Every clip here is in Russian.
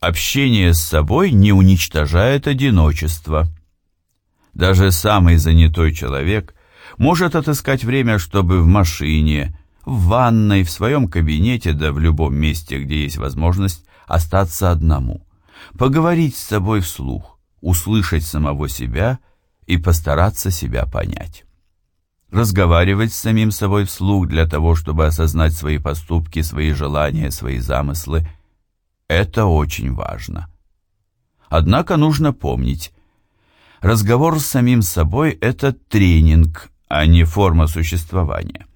Общение с собой не уничтожает одиночество. Даже самый занятой человек может отыскать время, чтобы в машине, в ванной, в своем кабинете, да в любом месте, где есть возможность, остаться одному, поговорить с собой вслух, услышать самого себя и постараться себя понять. Разговаривать с самим собой вслух для того, чтобы осознать свои поступки, свои желания, свои замыслы – это очень важно. Однако нужно помнить, разговор с самим собой – это тренинг, а не форма существования.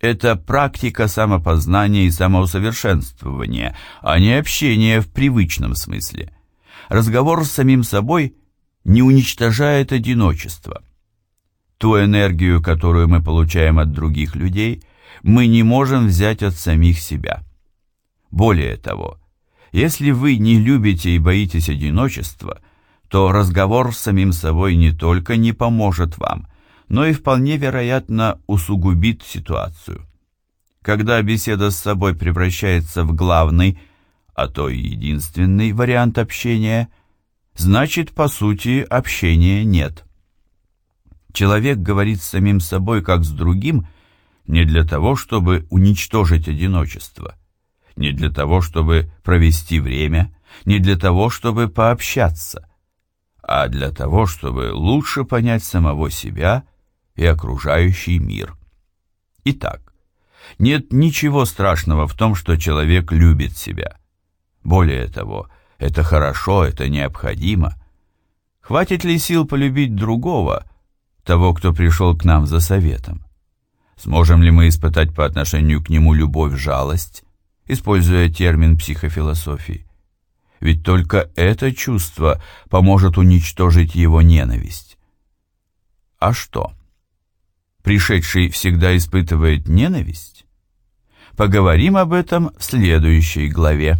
Это практика самопознания и самоусовершенствования, а не общение в привычном смысле. Разговор с самим собой не уничтожает одиночество. Ту энергию, которую мы получаем от других людей, мы не можем взять от самих себя. Более того, если вы не любите и боитесь одиночества, то разговор с самим собой не только не поможет вам – но и вполне вероятно усугубит ситуацию. Когда беседа с собой превращается в главный, а то и единственный вариант общения, значит, по сути, общения нет. Человек говорит с самим собой как с другим не для того, чтобы уничтожить одиночество, не для того, чтобы провести время, не для того, чтобы пообщаться, а для того, чтобы лучше понять самого себя – и окружающий мир. Итак, нет ничего страшного в том, что человек любит себя. Более того, это хорошо, это необходимо. Хватит ли сил полюбить другого, того, кто пришел к нам за советом? Сможем ли мы испытать по отношению к нему любовь-жалость, используя термин психофилософии? Ведь только это чувство поможет уничтожить его ненависть. А что? пришедший всегда испытывает ненависть? Поговорим об этом в следующей главе.